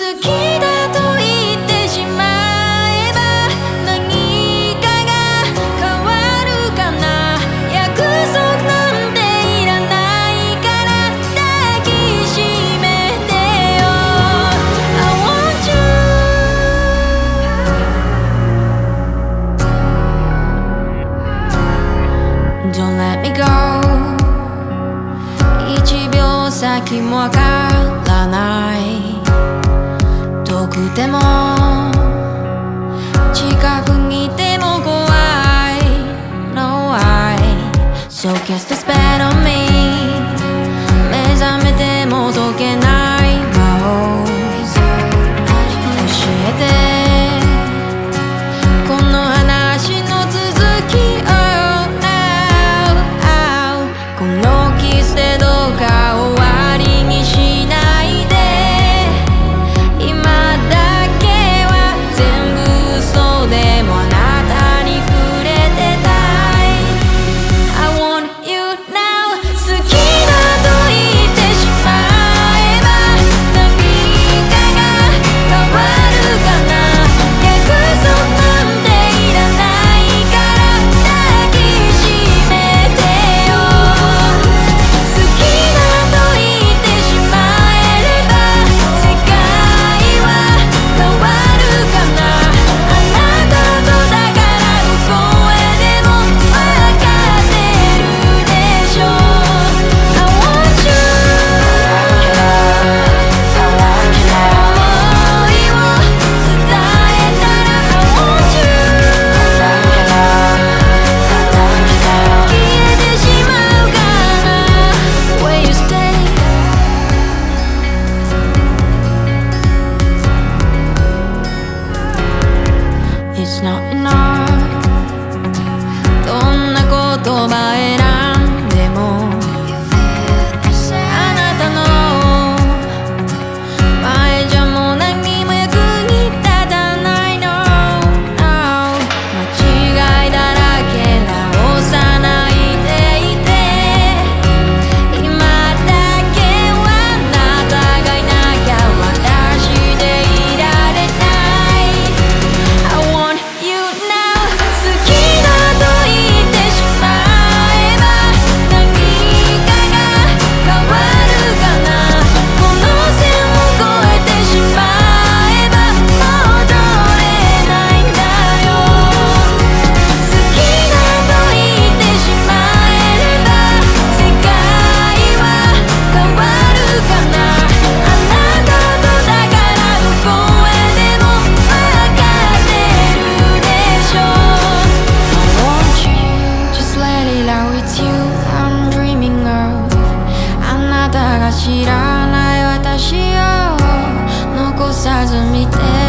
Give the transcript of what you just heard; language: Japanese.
好きだと言ってしまえば、何かが変わるかな。約束なんていらないから抱きしめてよ。I want you。一秒先もわからないくても。近く見ても怖い。No I So cast a spell on me 目覚めても解けない。魔法教えて。このキスでどうかを。お前ら知らない私を残さず見て